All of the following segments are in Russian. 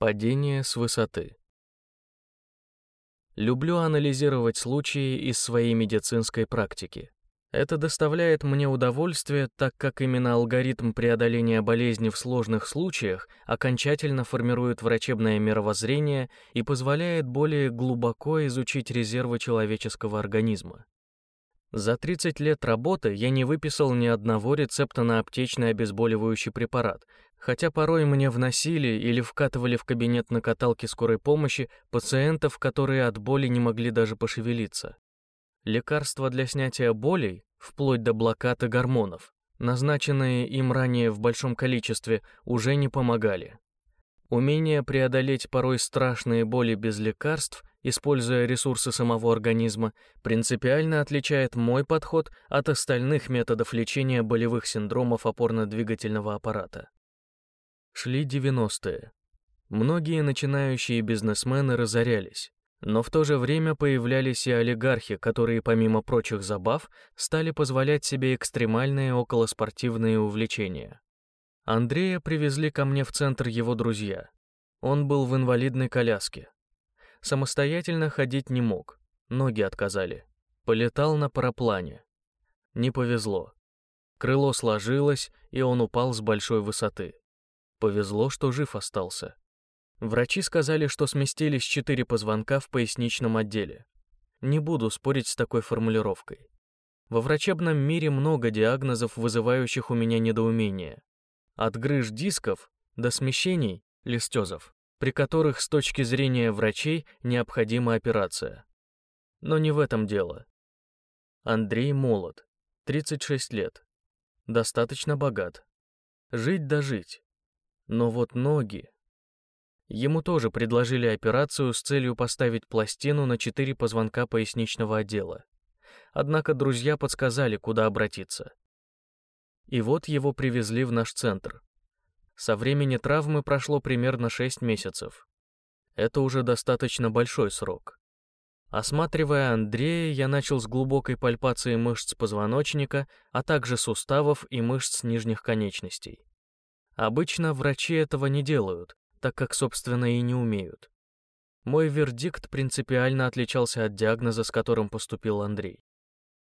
Падение с высоты. Люблю анализировать случаи из своей медицинской практики. Это доставляет мне удовольствие, так как именно алгоритм преодоления болезни в сложных случаях окончательно формирует врачебное мировоззрение и позволяет более глубоко изучить резервы человеческого организма. За 30 лет работы я не выписал ни одного рецепта на аптечный обезболивающий препарат, хотя порой мне вносили или вкатывали в кабинет на каталке скорой помощи пациентов, которые от боли не могли даже пошевелиться. Лекарства для снятия болей, вплоть до блокады гормонов, назначенные им ранее в большом количестве, уже не помогали. Умение преодолеть порой страшные боли без лекарств, используя ресурсы самого организма, принципиально отличает мой подход от остальных методов лечения болевых синдромов опорно-двигательного аппарата. Шли 90-е. Многие начинающие бизнесмены разорялись. Но в то же время появлялись и олигархи, которые, помимо прочих забав, стали позволять себе экстремальные околоспортивные увлечения. Андрея привезли ко мне в центр его друзья. Он был в инвалидной коляске. Самостоятельно ходить не мог, ноги отказали. Полетал на параплане. Не повезло. Крыло сложилось, и он упал с большой высоты. Повезло, что жив остался. Врачи сказали, что сместились четыре позвонка в поясничном отделе. Не буду спорить с такой формулировкой. Во врачебном мире много диагнозов, вызывающих у меня недоумение. От грыж дисков до смещений, листезов, при которых с точки зрения врачей необходима операция. Но не в этом дело. Андрей молод, 36 лет, достаточно богат. Жить да жить. Но вот ноги... Ему тоже предложили операцию с целью поставить пластину на четыре позвонка поясничного отдела. Однако друзья подсказали, куда обратиться. И вот его привезли в наш центр. Со времени травмы прошло примерно 6 месяцев. Это уже достаточно большой срок. Осматривая Андрея, я начал с глубокой пальпации мышц позвоночника, а также суставов и мышц нижних конечностей. Обычно врачи этого не делают, так как, собственно, и не умеют. Мой вердикт принципиально отличался от диагноза, с которым поступил Андрей.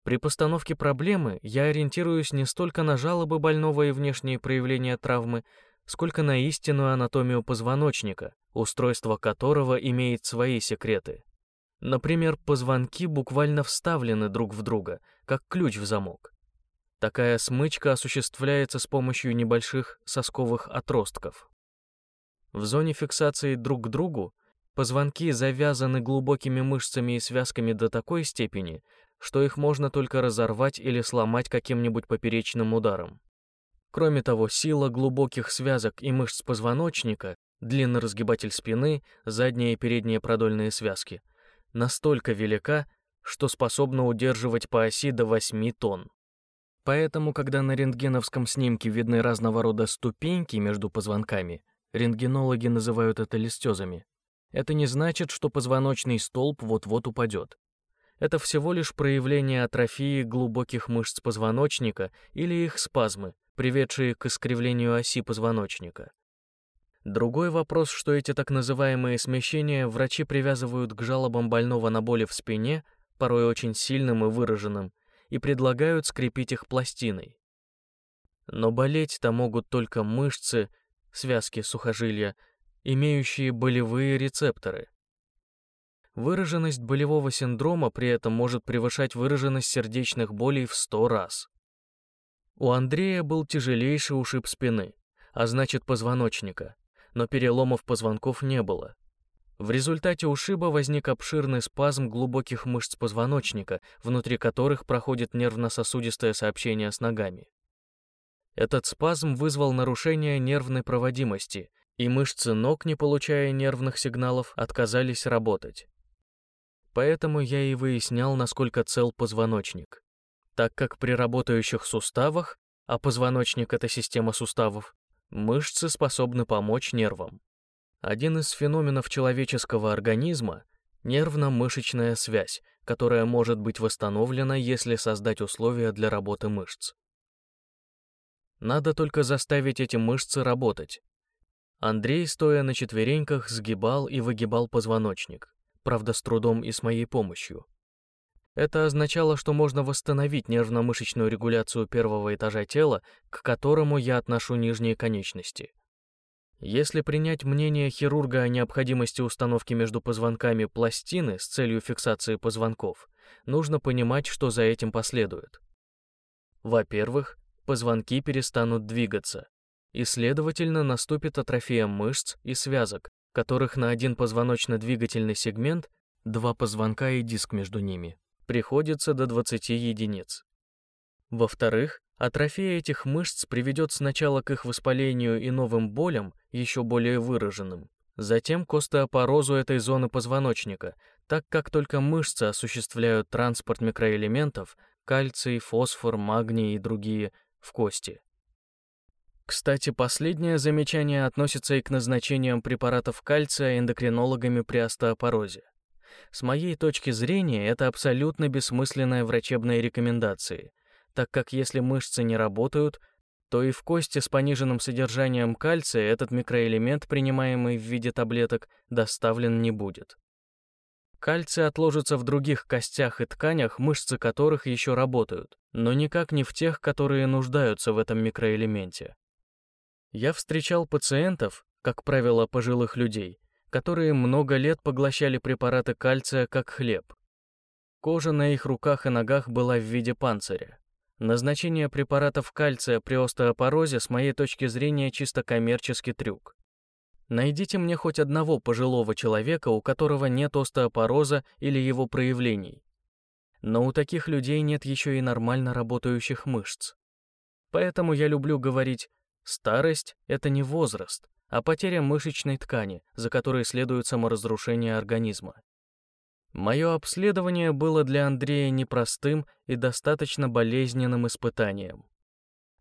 При постановке проблемы я ориентируюсь не столько на жалобы больного и внешние проявления травмы, сколько на истинную анатомию позвоночника, устройство которого имеет свои секреты. Например, позвонки буквально вставлены друг в друга, как ключ в замок. Такая смычка осуществляется с помощью небольших сосковых отростков. В зоне фиксации друг к другу позвонки завязаны глубокими мышцами и связками до такой степени, что их можно только разорвать или сломать каким-нибудь поперечным ударом. Кроме того, сила глубоких связок и мышц позвоночника, длинный разгибатель спины, задние и передние продольные связки, настолько велика, что способна удерживать по оси до 8 тонн. Поэтому, когда на рентгеновском снимке видны разного рода ступеньки между позвонками, рентгенологи называют это листезами. Это не значит, что позвоночный столб вот-вот упадет. Это всего лишь проявление атрофии глубоких мышц позвоночника или их спазмы, приведшие к искривлению оси позвоночника. Другой вопрос, что эти так называемые смещения врачи привязывают к жалобам больного на боли в спине, порой очень сильным и выраженным, и предлагают скрепить их пластиной. Но болеть-то могут только мышцы, связки сухожилия, имеющие болевые рецепторы. Выраженность болевого синдрома при этом может превышать выраженность сердечных болей в 100 раз. У Андрея был тяжелейший ушиб спины, а значит позвоночника, но переломов позвонков не было. В результате ушиба возник обширный спазм глубоких мышц позвоночника, внутри которых проходит нервно-сосудистое сообщение с ногами. Этот спазм вызвал нарушение нервной проводимости, и мышцы ног, не получая нервных сигналов, отказались работать. Поэтому я и выяснял, насколько цел позвоночник. Так как при работающих суставах, а позвоночник — это система суставов, мышцы способны помочь нервам. Один из феноменов человеческого организма — нервно-мышечная связь, которая может быть восстановлена, если создать условия для работы мышц. Надо только заставить эти мышцы работать. Андрей, стоя на четвереньках, сгибал и выгибал позвоночник, правда, с трудом и с моей помощью. Это означало, что можно восстановить нервно-мышечную регуляцию первого этажа тела, к которому я отношу нижние конечности. Если принять мнение хирурга о необходимости установки между позвонками пластины с целью фиксации позвонков, нужно понимать, что за этим последует. Во-первых, позвонки перестанут двигаться, и, следовательно, наступит атрофия мышц и связок, которых на один позвоночно-двигательный сегмент, два позвонка и диск между ними, приходится до 20 единиц. Во-вторых, атрофия этих мышц приведет сначала к их воспалению и новым болям, еще более выраженным, затем к остеопорозу этой зоны позвоночника, так как только мышцы осуществляют транспорт микроэлементов, кальций, фосфор, магний и другие, в кости. Кстати, последнее замечание относится и к назначениям препаратов кальция эндокринологами при остеопорозе. С моей точки зрения, это абсолютно бессмысленные врачебные рекомендации, так как если мышцы не работают, то и в кости с пониженным содержанием кальция этот микроэлемент, принимаемый в виде таблеток, доставлен не будет. Кальций отложится в других костях и тканях, мышцы которых еще работают, но никак не в тех, которые нуждаются в этом микроэлементе. Я встречал пациентов, как правило, пожилых людей, которые много лет поглощали препараты кальция как хлеб. Кожа на их руках и ногах была в виде панциря. Назначение препаратов кальция при остеопорозе с моей точки зрения чисто коммерческий трюк. Найдите мне хоть одного пожилого человека, у которого нет остеопороза или его проявлений. Но у таких людей нет еще и нормально работающих мышц. Поэтому я люблю говорить, старость — это не возраст, а потеря мышечной ткани, за которой следует саморазрушение организма. Мое обследование было для Андрея непростым и достаточно болезненным испытанием.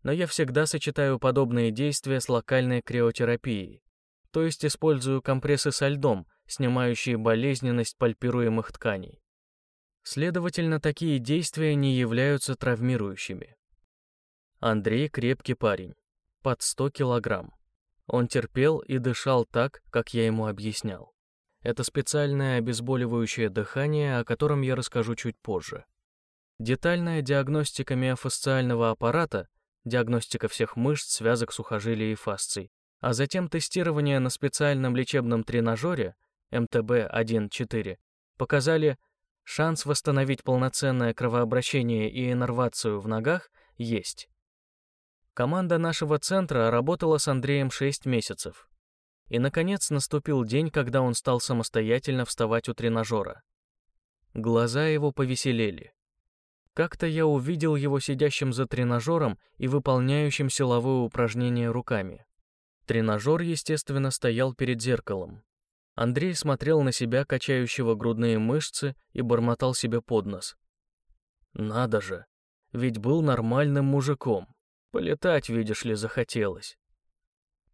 Но я всегда сочетаю подобные действия с локальной криотерапией, то есть использую компрессы со льдом, снимающие болезненность пальпируемых тканей. Следовательно, такие действия не являются травмирующими. Андрей крепкий парень, под 100 килограмм. Он терпел и дышал так, как я ему объяснял. Это специальное обезболивающее дыхание, о котором я расскажу чуть позже. Детальная диагностика миофасциального аппарата, диагностика всех мышц, связок, сухожилий и фасций, а затем тестирование на специальном лечебном тренажере МТБ-1-4 показали, шанс восстановить полноценное кровообращение и иннервацию в ногах есть. Команда нашего центра работала с Андреем 6 месяцев. И, наконец, наступил день, когда он стал самостоятельно вставать у тренажера. Глаза его повеселели. Как-то я увидел его сидящим за тренажером и выполняющим силовые упражнения руками. Тренажер, естественно, стоял перед зеркалом. Андрей смотрел на себя, качающего грудные мышцы, и бормотал себе под нос. «Надо же, ведь был нормальным мужиком. Полетать, видишь ли, захотелось.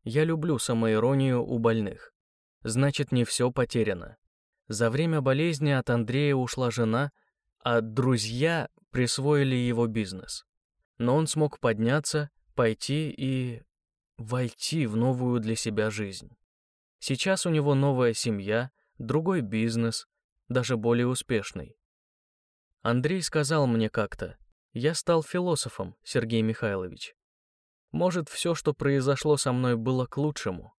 Я люблю самоиронию у больных. Значит, не все потеряно. За время болезни от Андрея ушла жена, а друзья присвоили его бизнес. Но он смог подняться, пойти и войти в новую для себя жизнь. Сейчас у него новая семья, другой бизнес, даже более успешный. Андрей сказал мне как-то, я стал философом, Сергей Михайлович. Может, все, что произошло со мной, было к лучшему.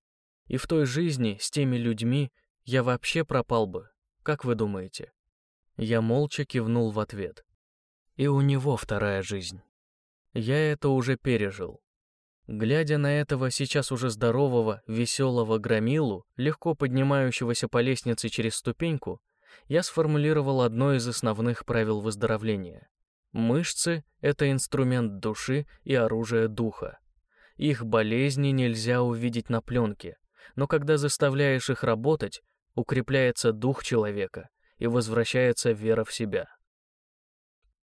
И в той жизни, с теми людьми, я вообще пропал бы. Как вы думаете? Я молча кивнул в ответ. И у него вторая жизнь. Я это уже пережил. Глядя на этого сейчас уже здорового, веселого громилу, легко поднимающегося по лестнице через ступеньку, я сформулировал одно из основных правил выздоровления. Мышцы — это инструмент души и оружие духа. Их болезни нельзя увидеть на пленке, но когда заставляешь их работать, укрепляется дух человека и возвращается вера в себя.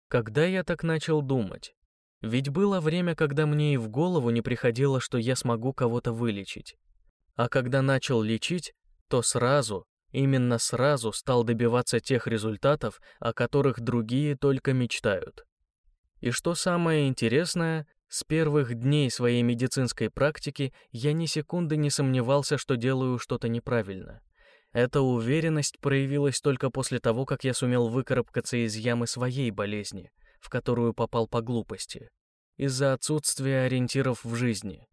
Когда я так начал думать? Ведь было время, когда мне и в голову не приходило, что я смогу кого-то вылечить. А когда начал лечить, то сразу, именно сразу стал добиваться тех результатов, о которых другие только мечтают. И что самое интересное, С первых дней своей медицинской практики я ни секунды не сомневался, что делаю что-то неправильно. Эта уверенность проявилась только после того, как я сумел выкарабкаться из ямы своей болезни, в которую попал по глупости, из-за отсутствия ориентиров в жизни.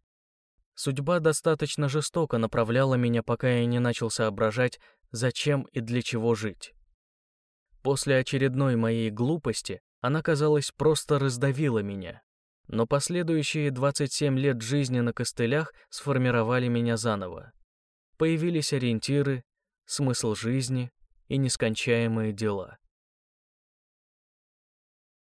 Судьба достаточно жестоко направляла меня, пока я не начал соображать, зачем и для чего жить. После очередной моей глупости она, казалось, просто раздавила меня. Но последующие 27 лет жизни на костылях сформировали меня заново. Появились ориентиры, смысл жизни и нескончаемые дела.